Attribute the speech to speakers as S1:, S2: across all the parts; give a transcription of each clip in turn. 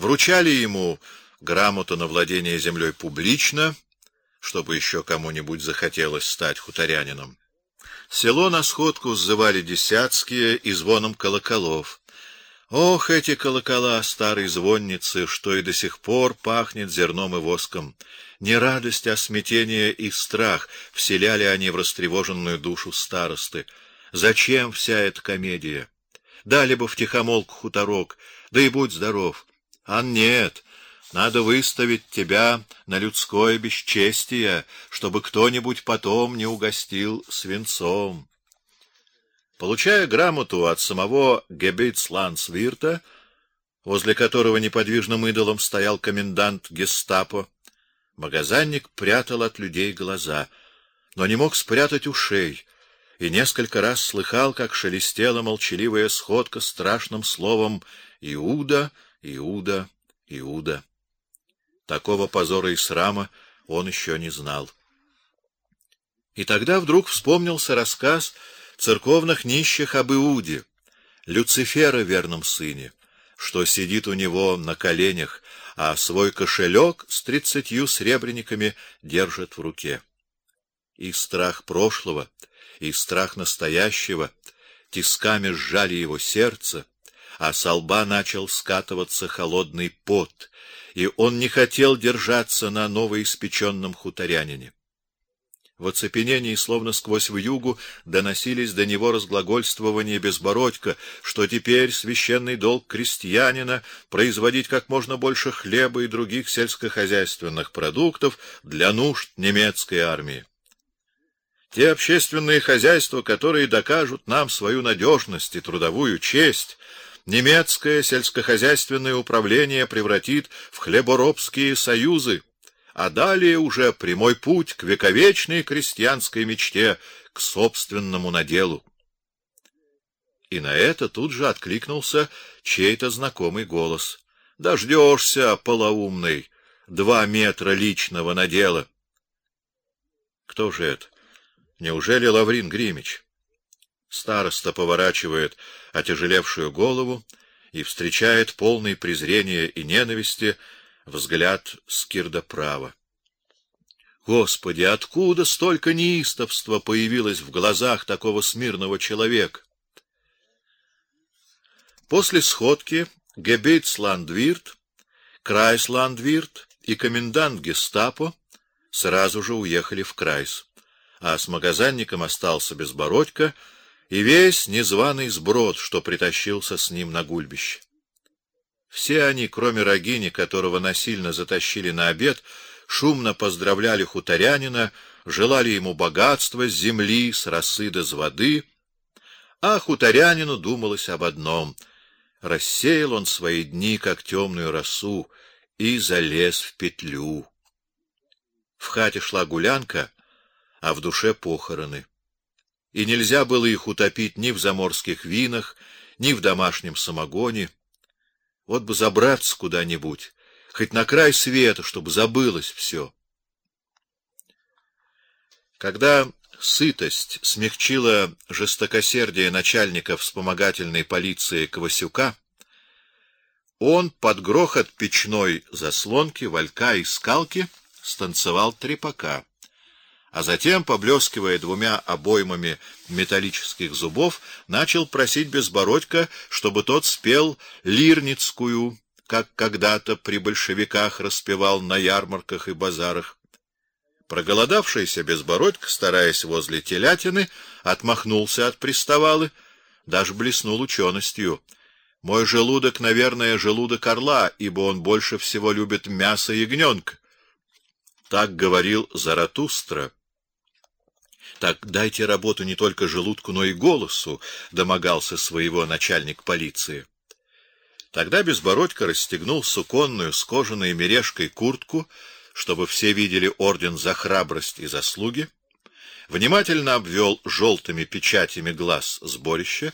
S1: Вручали ему грамоту на владение землей публично, чтобы еще кому-нибудь захотелось стать хуторянином. Село на сходку сзывали десятские и звоном колоколов. Ох, эти колокола старой звонницы, что и до сих пор пахнет зерном и воском. Не радость, а смятение и страх вселяли они в растревоженную душу старосты. Зачем вся эта комедия? Дали бы втихомолку хуторок, да и будь здоров. А нет, надо выставить тебя на людское бесчестие, чтобы кто-нибудь потом не угостил свинцом. Получая грамоту от самого Гебицландсвирта, возле которого неподвижным идолом стоял комендант Гестапо, магазинник прятал от людей глаза, но не мог спрятать ушей, и несколько раз слыхал, как шелестела молчаливая сходка страшным словом Иуда, Иуда, Иуда. Такого позора и срама он еще не знал. И тогда вдруг вспомнился рассказ церковных нищих об Иуде, Люцифера верном сыне, что сидит у него на коленях, а свой кошелек с тридцатью сребрениками держит в руке. И страх прошлого, и страх настоящего тисками сжали его сердце, а с лба начал скатываться холодный пот, и он не хотел держаться на новоиспеченном хуторянине. В оцепенении, словно сквозь вьюгу, доносились до него разглагольствования безбородька, что теперь священный долг крестьянина производить как можно больше хлеба и других сельскохозяйственных продуктов для нужд немецкой армии. Те общественные хозяйства, которые докажут нам свою надежность и трудовую честь, немецкое сельскохозяйственное управление превратит в хлеборобские союзы, а далее уже прямой путь к вековечной крестьянской мечте, к собственному наделу. И на это тут же откликнулся чей-то знакомый голос: "Дождешься, полоумный, два метра личного надела". Кто же это? Неужели Лаврин Гримич? Староста поворачивает отяжелевшую голову и встречает полный презрения и ненависти взгляд Скирдоправа. Господи, откуда столько неистовства появилось в глазах такого смирного человека? После сходки Гебейцландвирт, Крайсландвирт и комендант Гестапо сразу же уехали в Крайс, а с магазинником остался Безбородько и весь незваный сброд, что притащился с ним на гульбище. Все они, кроме Рогини, которого насильно затащили на обед, шумно поздравляли хуторянина, желали ему богатства земли, с росы да с воды, а хуторянину думалось об одном: рассеял он свои дни как темную росу и залез в петлю. В хате шла гулянка, а в душе похороны и нельзя было их утопить ни в заморских винах, ни в домашнем самогоне. Вот бы забраться куда-нибудь, хоть на край света, чтобы забылось все. Когда сытость смягчила жестокосердие начальника вспомогательной полиции Квасюка, он под грохот печной заслонки, валька и скалки станцевал трепака а затем, поблескивая двумя обоймами металлических зубов, начал просить Безбородька, чтобы тот спел лирницкую, как когда-то при большевиках распевал на ярмарках и базарах. Проголодавшийся Безбородька, стараясь возле телятины, отмахнулся от приставалы, даже блеснул ученостью. Мой желудок, наверное, желудок орла, ибо он больше всего любит мясо ягненка. Так говорил Заратустра. Так дайте работу не только желудку, но и голосу, домогался своего начальник полиции. Тогда Безбородько расстегнул суконную с кожаной мережкой куртку, чтобы все видели орден за храбрость и заслуги, внимательно обвел желтыми печатями глаз сборище,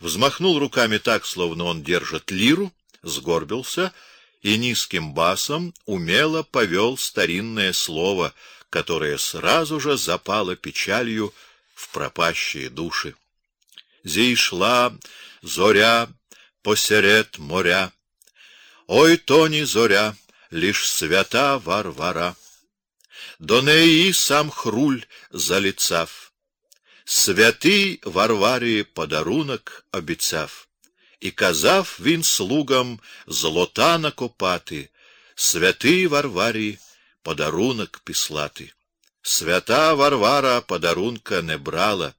S1: взмахнул руками так, словно он держит лиру, сгорбился и низким басом умело повел старинное слово, которая сразу же запала печалью в пропащие души. Зійшла зоря посеред моря, Ой, то не зоря, лишь свята Варвара. До неї сам хруль залицав, святий Варварі подарунок обіцяв, і казав він слугам золота накопати, святий Варварі подарунок післати. Свята Варвара подарунка не брала,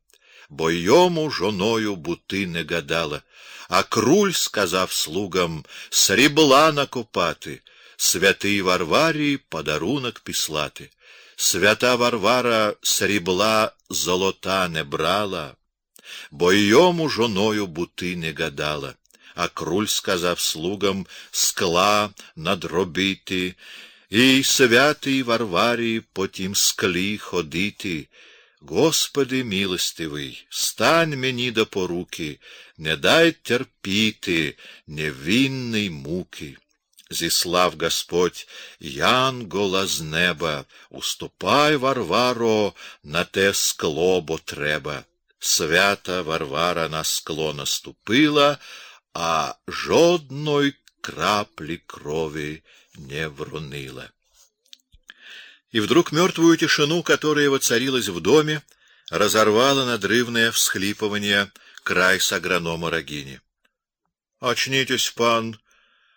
S1: бо йому жоною бути не гадала. А круль сказав слугам срібла накопати, святий Варварі подарунок післати. Свята Варвара срібла золота не брала, бо йому жоною бути не гадала. А круль сказав слугам скла надробити, і святий Варварі потім склі ходити. Господи милостивий, стань мені до поруки, не дай терпіти невинний муки. Зіслав Господь Янгола з неба, уступай, Варваро, на те скло, бо треба. Свята Варвара на скло наступила, а жодної краплі крови не вронила. И вдруг мертвую тишину, которая воцарилась в доме, разорвало надрывное всхлипывание край с агронома Рогини. — Очнитесь, пан!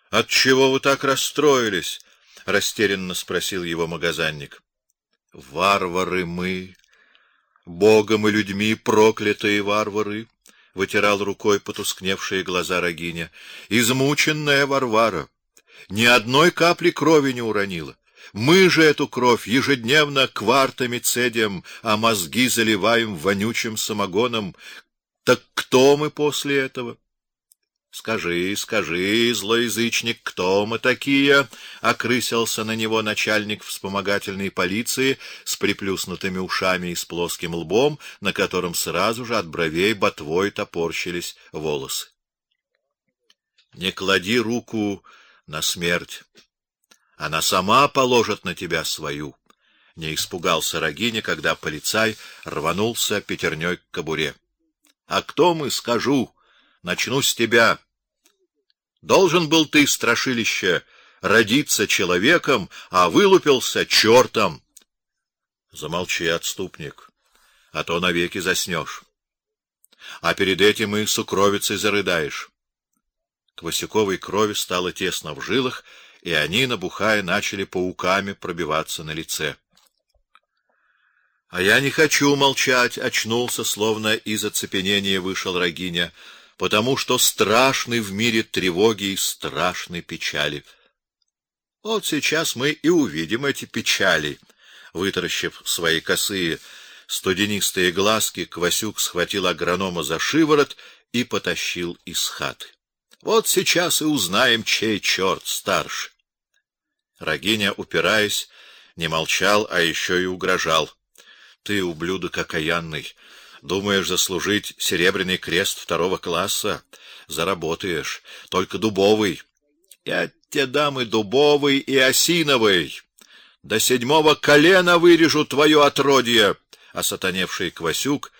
S1: Отчего вы так расстроились? — растерянно спросил его магазинник. — Варвары мы, богом и людьми проклятые варвары! — вытирал рукой потускневшие глаза Рогиня. — Измученная Варвара! Ни одной капли крови не уронила. Мы же эту кровь ежедневно квартами цедим, а мозги заливаем вонючим самогоном. Так кто мы после этого? Скажи, скажи, злоязычник, кто мы такие? окрысился на него начальник вспомогательной полиции с приплюснутыми ушами и с плоским лбом, на котором сразу же от бровей ботвой топорщились волосы. Не клади руку на смерть. Она сама положит на тебя свою. Не испугался Рогиня, когда полицай рванулся пятерней к кобуре. А кто мы, скажу, начну с тебя. Должен был ты, страшилище, родиться человеком, а вылупился чертом. Замолчи, отступник, а то навеки заснешь. А перед этим и сукровицей зарыдаешь. К Васюковой крови стало тесно в жилах, и они, набухая, начали пауками пробиваться на лице. А я не хочу молчать, очнулся, словно из оцепенения вышел Рогиня, потому что страшны в мире тревоги и страшны печали. Вот сейчас мы и увидим эти печали. Вытаращив свои косые студенистые глазки, Квасюк схватил агронома за шиворот и потащил из хаты. Вот сейчас и узнаем, чей черт старше. Рогиня, упираясь, не молчал, а еще и угрожал. Ты, ублюдок окаянный, думаешь заслужить серебряный крест второго класса? Заработаешь, только дубовый. Я те дам и дубовый, и осиновый. До седьмого колена вырежу твое отродье. А сатаневший Квасюк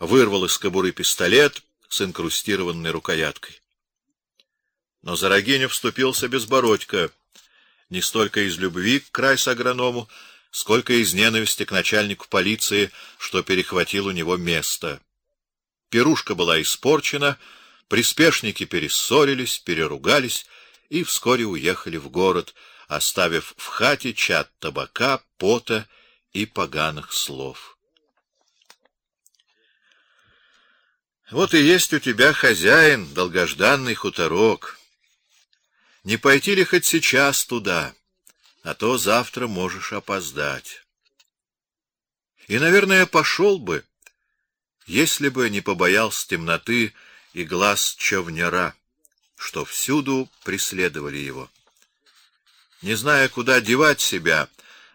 S1: вырвал из кобуры пистолет с инкрустированной рукояткой. Но за Рогиню вступился Безбородько, не столько из любви к крайс-агроному, сколько из ненависти к начальнику полиции, что перехватил у него место. Пирушка была испорчена, приспешники перессорились, переругались и вскоре уехали в город, оставив в хате чат табака, пота и поганых слов. Вот и есть у тебя хозяин, долгожданный хуторок. Не пойти ли хоть сейчас туда, а то завтра можешь опоздать. И, наверное, пошел бы, если бы не побоялся темноты и глаз човняра, что всюду преследовали его. Не зная, куда девать себя,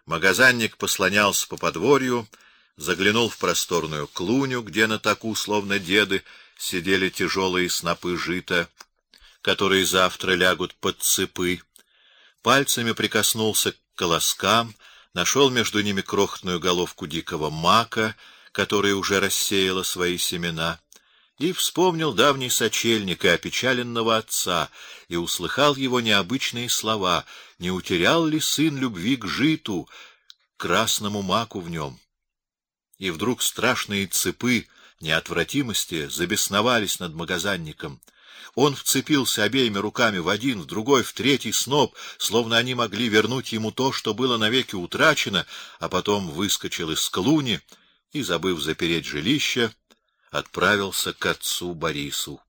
S1: магазинник послонялся по подворью, заглянул в просторную клуню, где на таку, словно деды, сидели тяжелые снопы жита, которые завтра лягут под цепы. Пальцами прикоснулся к колоскам, нашел между ними крохотную головку дикого мака, которая уже рассеяла свои семена, и вспомнил давний сочельник и опечаленного отца, и услыхал его необычные слова: не утерял ли сын любви к житу, красному маку в нем? И вдруг страшные цепы неотвратимости забесновались над магазинником. Он вцепился обеими руками в один, в другой, в третий сноп, словно они могли вернуть ему то, что было навеки утрачено, а потом выскочил из клуни и, забыв запереть жилище, отправился к отцу Борису.